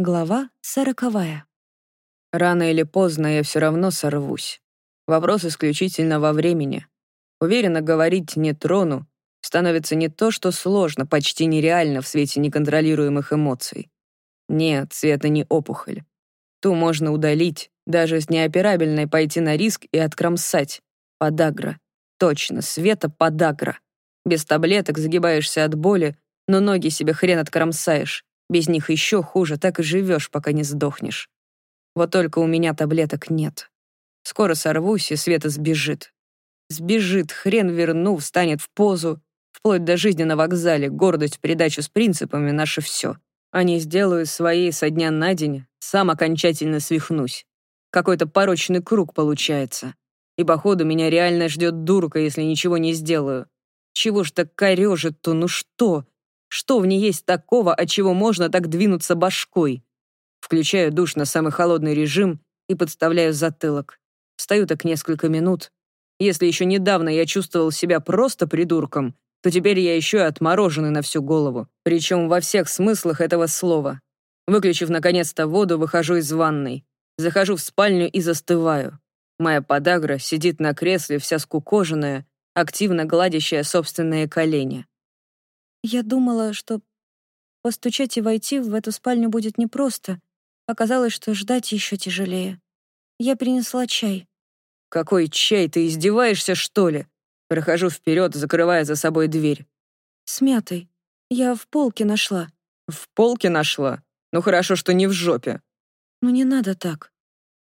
Глава сороковая. Рано или поздно я все равно сорвусь. Вопрос исключительно во времени. Уверенно говорить «не трону» становится не то, что сложно, почти нереально в свете неконтролируемых эмоций. Нет, Света не опухоль. Ту можно удалить, даже с неоперабельной пойти на риск и откромсать. Подагра. Точно, Света подагра. Без таблеток загибаешься от боли, но ноги себе хрен откромсаешь. Без них еще хуже, так и живешь, пока не сдохнешь. Вот только у меня таблеток нет. Скоро сорвусь, и Света сбежит. Сбежит, хрен верну, встанет в позу. Вплоть до жизни на вокзале, гордость придачу с принципами — наше все. Они сделают своей со дня на день, сам окончательно свихнусь. Какой-то порочный круг получается. И, походу, меня реально ждет дурка, если ничего не сделаю. Чего ж так корежит-то, ну что? Что в ней есть такого, от чего можно так двинуться башкой? Включаю душ на самый холодный режим и подставляю затылок. Стою так несколько минут. Если еще недавно я чувствовал себя просто придурком, то теперь я еще и отмороженный на всю голову. Причем во всех смыслах этого слова. Выключив наконец-то воду, выхожу из ванной. Захожу в спальню и застываю. Моя подагра сидит на кресле, вся скукоженная, активно гладящая собственные колени. Я думала, что постучать и войти в эту спальню будет непросто. Оказалось, что ждать еще тяжелее. Я принесла чай. «Какой чай? Ты издеваешься, что ли?» Прохожу вперед, закрывая за собой дверь. «С мятой. Я в полке нашла». «В полке нашла? Ну хорошо, что не в жопе». «Ну не надо так».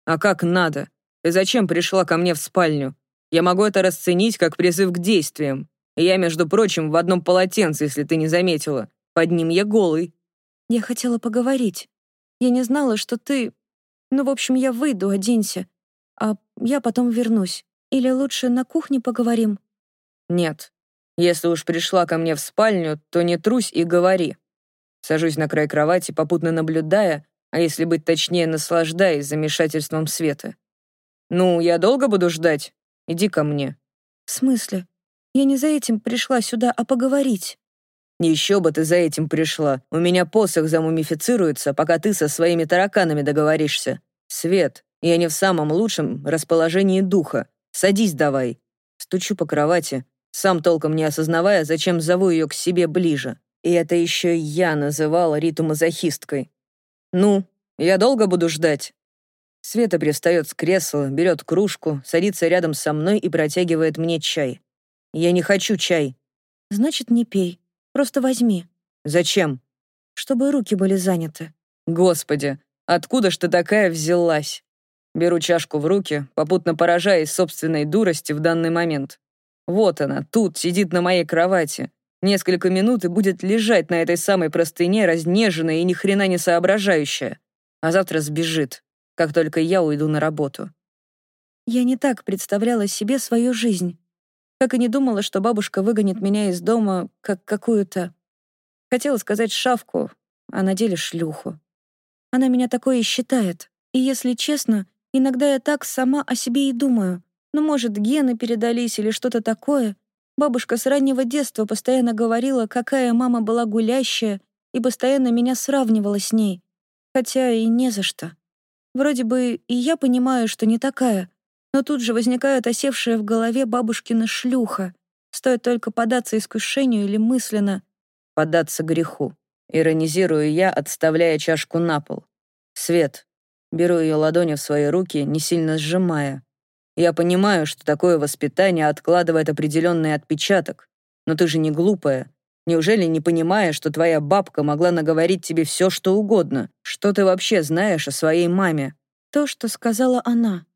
«А как надо? Ты зачем пришла ко мне в спальню? Я могу это расценить как призыв к действиям. Я, между прочим, в одном полотенце, если ты не заметила. Под ним я голый». «Я хотела поговорить. Я не знала, что ты... Ну, в общем, я выйду, оденься. А я потом вернусь. Или лучше на кухне поговорим?» «Нет. Если уж пришла ко мне в спальню, то не трусь и говори». Сажусь на край кровати, попутно наблюдая, а если быть точнее, наслаждаясь замешательством света. «Ну, я долго буду ждать? Иди ко мне». «В смысле? Я не за этим пришла сюда, а поговорить». «Еще бы ты за этим пришла. У меня посох замумифицируется, пока ты со своими тараканами договоришься. Свет, я не в самом лучшем расположении духа. Садись давай». Стучу по кровати, сам толком не осознавая, зачем зову ее к себе ближе. И это еще я называла Риту мазохисткой. «Ну, я долго буду ждать?» Света привстает с кресла, берет кружку, садится рядом со мной и протягивает мне чай. «Я не хочу чай». «Значит, не пей. Просто возьми». «Зачем?» «Чтобы руки были заняты». «Господи, откуда ж ты такая взялась?» Беру чашку в руки, попутно поражаясь собственной дурости в данный момент. Вот она, тут, сидит на моей кровати. Несколько минут и будет лежать на этой самой простыне, разнеженная и ни хрена не соображающая. А завтра сбежит, как только я уйду на работу. Я не так представляла себе свою жизнь. Как и не думала, что бабушка выгонит меня из дома, как какую-то... Хотела сказать шавку, а на деле шлюху. Она меня такое и считает. И, если честно, иногда я так сама о себе и думаю. Ну, может, гены передались или что-то такое. Бабушка с раннего детства постоянно говорила, какая мама была гулящая, и постоянно меня сравнивала с ней. Хотя и не за что. Вроде бы и я понимаю, что не такая, но тут же возникает осевшая в голове бабушкина шлюха. Стоит только податься искушению или мысленно податься греху. Иронизирую я, отставляя чашку на пол. Свет. Беру ее ладони в свои руки, не сильно сжимая. Я понимаю, что такое воспитание откладывает определенный отпечаток. Но ты же не глупая. Неужели не понимаешь, что твоя бабка могла наговорить тебе все, что угодно? Что ты вообще знаешь о своей маме? То, что сказала она.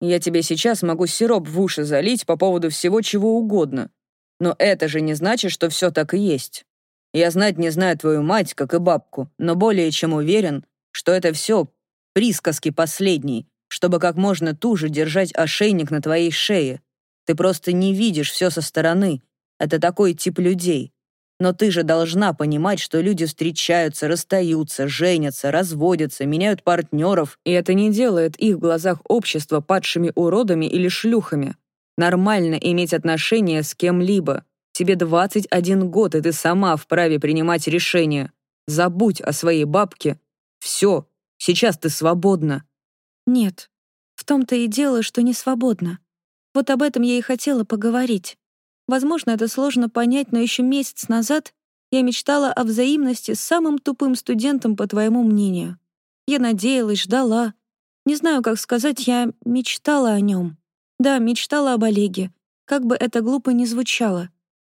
Я тебе сейчас могу сироп в уши залить по поводу всего чего угодно. Но это же не значит, что все так и есть. Я знать не знаю твою мать, как и бабку, но более чем уверен, что это все присказки последней, чтобы как можно туже держать ошейник на твоей шее. Ты просто не видишь все со стороны. Это такой тип людей. Но ты же должна понимать, что люди встречаются, расстаются, женятся, разводятся, меняют партнеров, и это не делает их в глазах общества падшими уродами или шлюхами. Нормально иметь отношения с кем-либо. Тебе 21 год, и ты сама вправе принимать решения. Забудь о своей бабке Все, сейчас ты свободна». «Нет, в том-то и дело, что не свободна. Вот об этом я и хотела поговорить. Возможно, это сложно понять, но еще месяц назад я мечтала о взаимности с самым тупым студентом, по твоему мнению. Я надеялась, ждала. Не знаю, как сказать, я мечтала о нем. Да, мечтала об Олеге. Как бы это глупо ни звучало.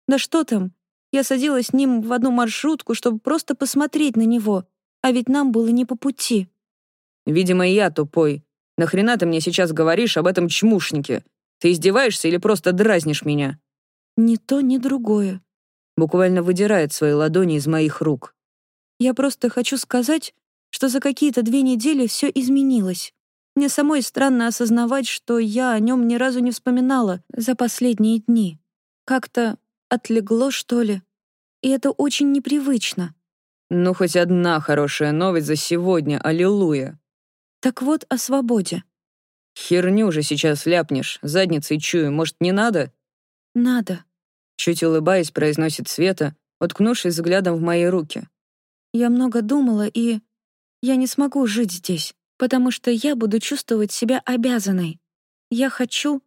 Да что там, я садилась с ним в одну маршрутку, чтобы просто посмотреть на него, а ведь нам было не по пути. Видимо, я тупой. Нахрена ты мне сейчас говоришь об этом чмушнике? Ты издеваешься или просто дразнишь меня?» «Ни то, ни другое». Буквально выдирает свои ладони из моих рук. «Я просто хочу сказать, что за какие-то две недели все изменилось. Мне самой странно осознавать, что я о нем ни разу не вспоминала за последние дни. Как-то отлегло, что ли. И это очень непривычно». «Ну, хоть одна хорошая новость за сегодня, аллилуйя». «Так вот о свободе. «Херню же сейчас ляпнешь, задницей чую, может, не надо?» «Надо», — чуть улыбаясь, произносит Света, уткнувшись взглядом в мои руки. «Я много думала, и я не смогу жить здесь, потому что я буду чувствовать себя обязанной. Я хочу...»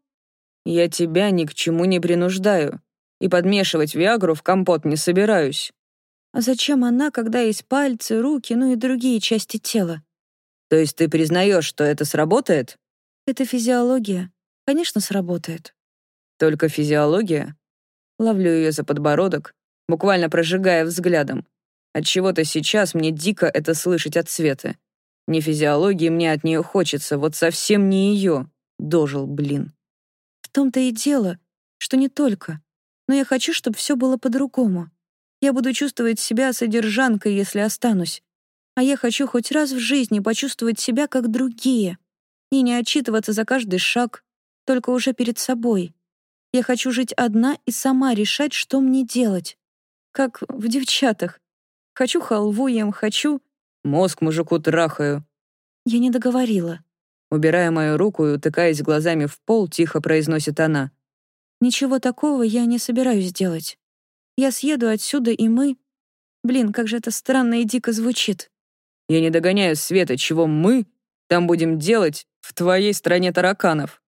«Я тебя ни к чему не принуждаю, и подмешивать Виагру в компот не собираюсь». «А зачем она, когда есть пальцы, руки, ну и другие части тела?» «То есть ты признаешь, что это сработает?» Это физиология. Конечно, сработает. Только физиология? Ловлю ее за подбородок, буквально прожигая взглядом. От чего то сейчас мне дико это слышать от Светы. Не физиологии мне от нее хочется, вот совсем не ее. Дожил, блин. В том-то и дело, что не только. Но я хочу, чтобы все было по-другому. Я буду чувствовать себя содержанкой, если останусь. А я хочу хоть раз в жизни почувствовать себя как другие и не отчитываться за каждый шаг, только уже перед собой. Я хочу жить одна и сама решать, что мне делать. Как в девчатах. Хочу халву ем, хочу... Мозг мужику трахаю. Я не договорила. Убирая мою руку и утыкаясь глазами в пол, тихо произносит она. Ничего такого я не собираюсь делать. Я съеду отсюда, и мы... Блин, как же это странно и дико звучит. Я не догоняю Света, чего мы там будем делать в твоей стране тараканов.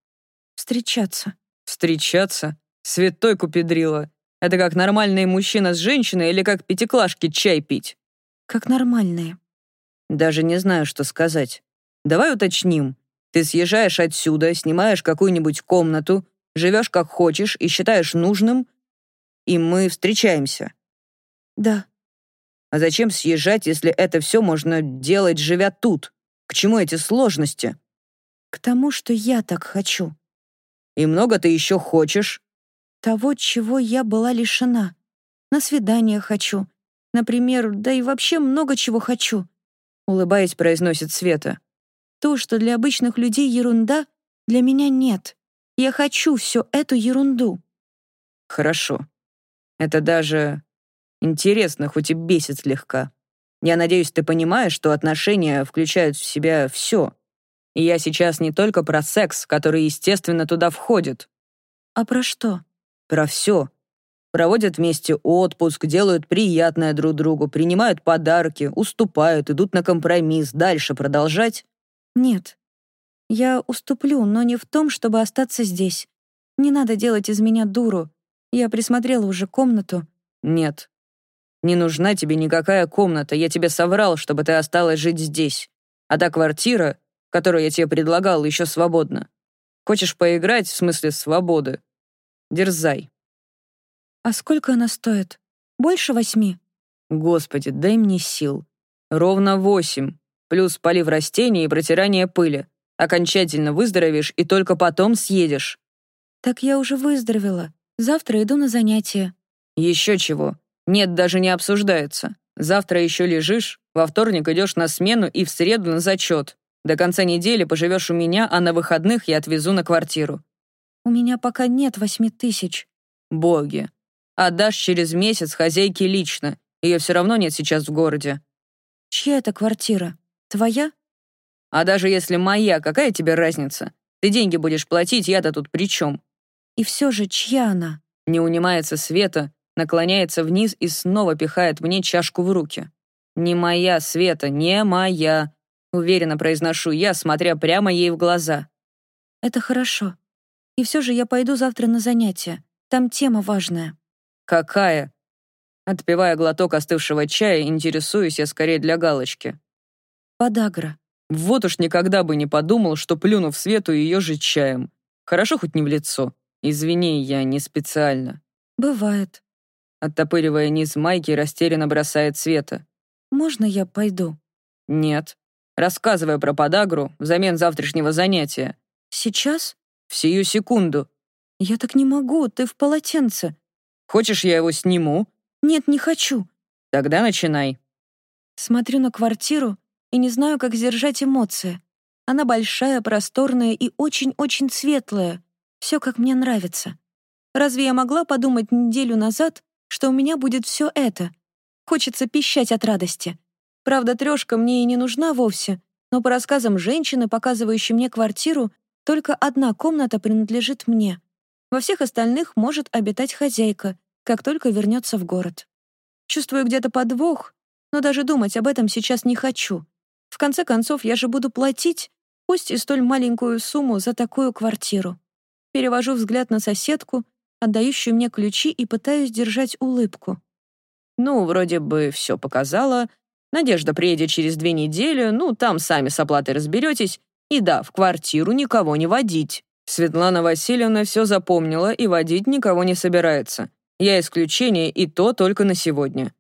Встречаться. Встречаться? Святой купидрила. Это как нормальный мужчина с женщиной или как пятиклашки чай пить? Как нормальные. Даже не знаю, что сказать. Давай уточним. Ты съезжаешь отсюда, снимаешь какую-нибудь комнату, живешь как хочешь и считаешь нужным, и мы встречаемся. Да. А зачем съезжать, если это все можно делать, живя тут? К чему эти сложности? К тому, что я так хочу. И много ты еще хочешь? Того, чего я была лишена. На свидание хочу. Например, да и вообще много чего хочу. Улыбаясь, произносит Света. То, что для обычных людей ерунда, для меня нет. Я хочу всю эту ерунду. Хорошо. Это даже интересно, хоть и бесит слегка. Я надеюсь, ты понимаешь, что отношения включают в себя все. И я сейчас не только про секс, который, естественно, туда входит. А про что? Про все. Проводят вместе отпуск, делают приятное друг другу, принимают подарки, уступают, идут на компромисс. Дальше продолжать? Нет. Я уступлю, но не в том, чтобы остаться здесь. Не надо делать из меня дуру. Я присмотрела уже комнату. Нет, не нужна тебе никакая комната, я тебе соврал, чтобы ты осталась жить здесь. А та квартира, которую я тебе предлагал, еще свободна. Хочешь поиграть, в смысле свободы? Дерзай. А сколько она стоит? Больше восьми? Господи, дай мне сил. Ровно восемь. Плюс полив растения и протирание пыли. Окончательно выздоровеешь и только потом съедешь. Так я уже выздоровела. Завтра иду на занятия. Еще чего. Нет, даже не обсуждается. Завтра еще лежишь, во вторник идешь на смену и в среду на зачет. До конца недели поживешь у меня, а на выходных я отвезу на квартиру. У меня пока нет восьми тысяч. Боги. Отдашь через месяц хозяйке лично. Ее все равно нет сейчас в городе. Чья это квартира? Твоя? А даже если моя, какая тебе разница? Ты деньги будешь платить, я-то тут при чем? И все же, чья она? Не унимается Света, наклоняется вниз и снова пихает мне чашку в руки. «Не моя, Света, не моя», — уверенно произношу я, смотря прямо ей в глаза. «Это хорошо. И все же я пойду завтра на занятия. Там тема важная». «Какая?» Отпивая глоток остывшего чая, интересуюсь я скорее для галочки. «Подагра». Вот уж никогда бы не подумал, что плюну в свету ее же чаем. Хорошо хоть не в лицо. Извини, я не специально. «Бывает». Оттопыривая низ майки, растерянно бросает Света. «Можно я пойду?» «Нет. Рассказывай про подагру взамен завтрашнего занятия». «Сейчас?» «В сию секунду». «Я так не могу, ты в полотенце». «Хочешь, я его сниму?» «Нет, не хочу». «Тогда начинай». Смотрю на квартиру и не знаю, как сдержать эмоции. Она большая, просторная и очень-очень светлая. Все, как мне нравится. Разве я могла подумать неделю назад, что у меня будет все это? Хочется пищать от радости. Правда, трешка мне и не нужна вовсе, но по рассказам женщины, показывающей мне квартиру, только одна комната принадлежит мне. Во всех остальных может обитать хозяйка, как только вернется в город. Чувствую где-то подвох, но даже думать об этом сейчас не хочу. В конце концов, я же буду платить, пусть и столь маленькую сумму за такую квартиру. Перевожу взгляд на соседку, отдающую мне ключи, и пытаюсь держать улыбку. Ну, вроде бы все показала. Надежда приедет через две недели, ну, там сами с оплатой разберетесь. И да, в квартиру никого не водить. Светлана Васильевна все запомнила и водить никого не собирается. Я исключение, и то только на сегодня.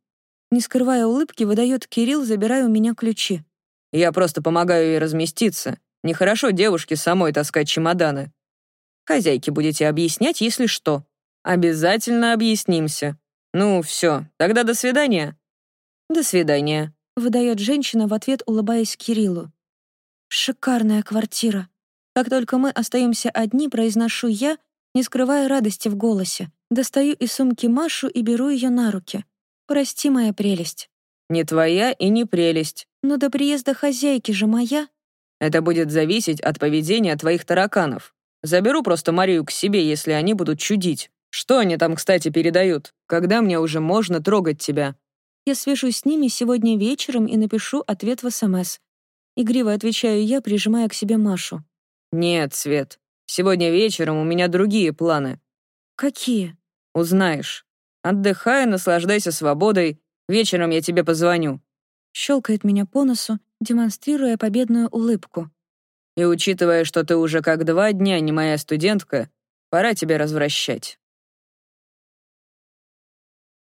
Не скрывая улыбки, выдает Кирилл, забирая у меня ключи. Я просто помогаю ей разместиться. Нехорошо девушке самой таскать чемоданы. Хозяйке будете объяснять, если что. Обязательно объяснимся. Ну, все, тогда до свидания. До свидания, выдает женщина в ответ, улыбаясь Кириллу. Шикарная квартира. Как только мы остаемся одни, произношу я, не скрывая радости в голосе. Достаю из сумки Машу и беру ее на руки. Прости, моя прелесть. Не твоя и не прелесть. Но до приезда хозяйки же моя. Это будет зависеть от поведения твоих тараканов. Заберу просто Марию к себе, если они будут чудить. Что они там, кстати, передают? Когда мне уже можно трогать тебя? Я свяжусь с ними сегодня вечером и напишу ответ в СМС. Игриво отвечаю я, прижимая к себе Машу. Нет, Свет. Сегодня вечером у меня другие планы. Какие? Узнаешь. Отдыхай, наслаждайся свободой. Вечером я тебе позвоню. Щелкает меня по носу, демонстрируя победную улыбку. И учитывая, что ты уже как два дня не моя студентка, пора тебя развращать.